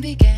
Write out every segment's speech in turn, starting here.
begin.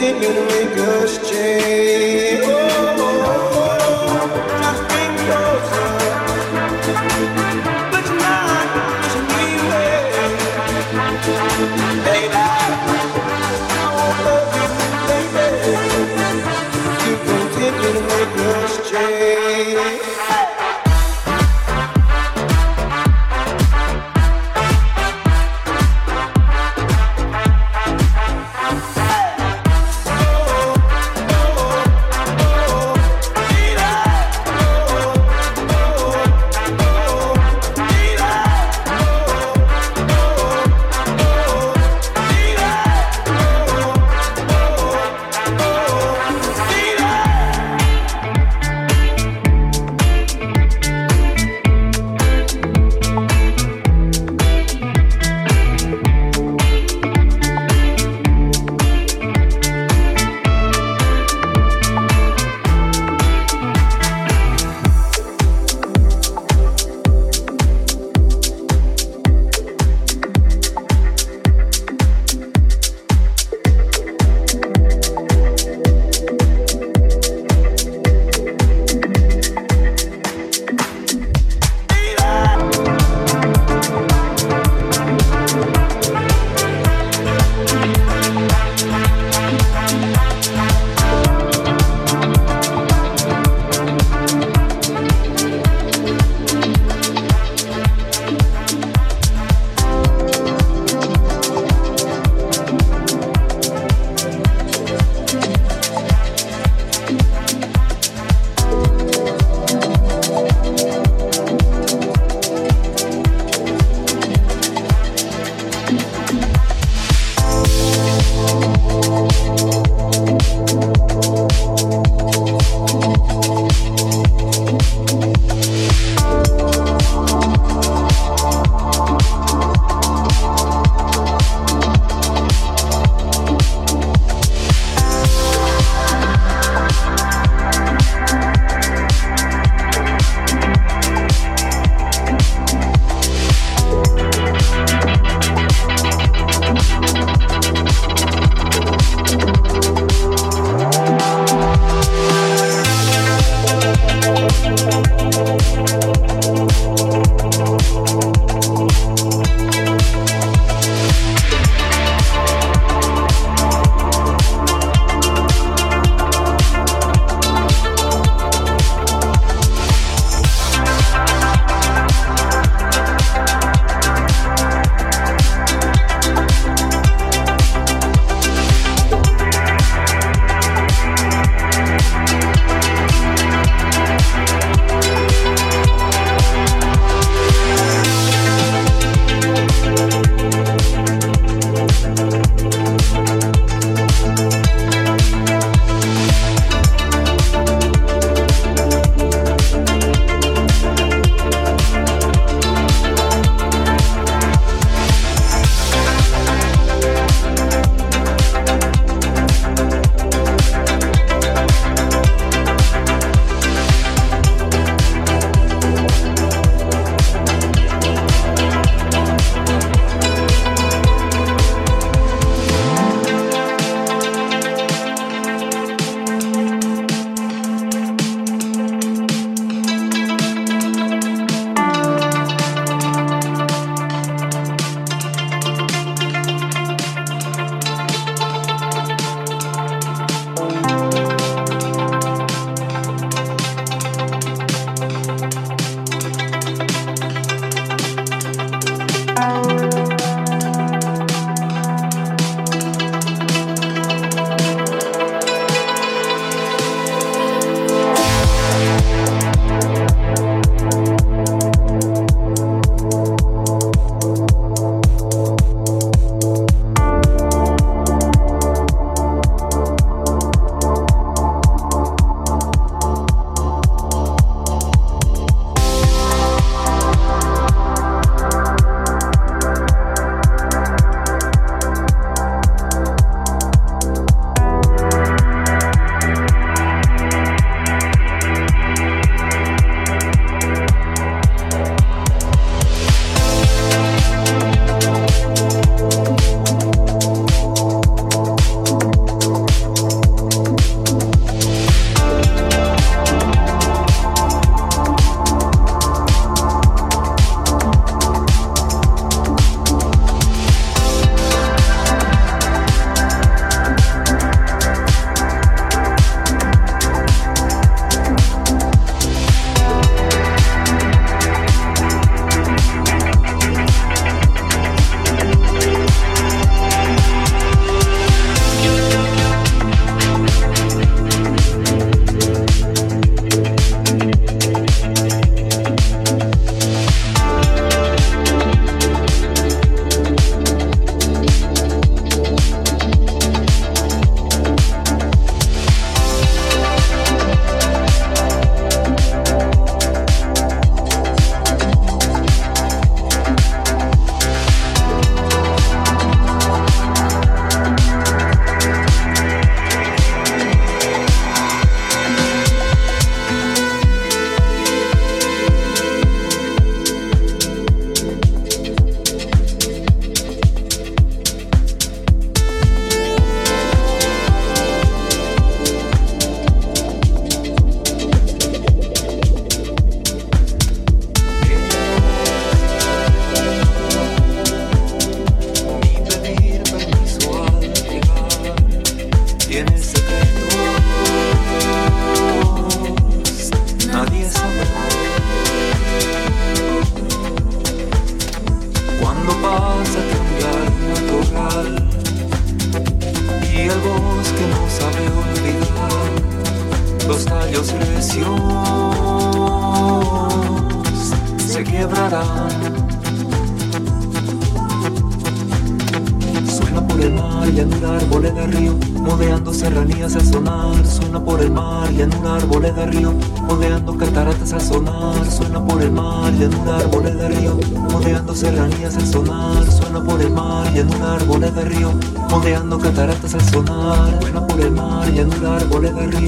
sleeping with us chains.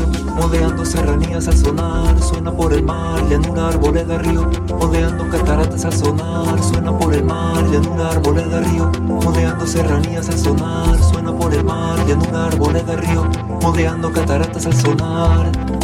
río, modeando serranías al sonar, suena por el mar, llanura, arboleda, río, modeando cataratas al sonar, suena por el mar, llanura, arboleda, río, modeando serranías al sonar, suena por el mar, llanura, arboleda, río, modeando cataratas al sonar.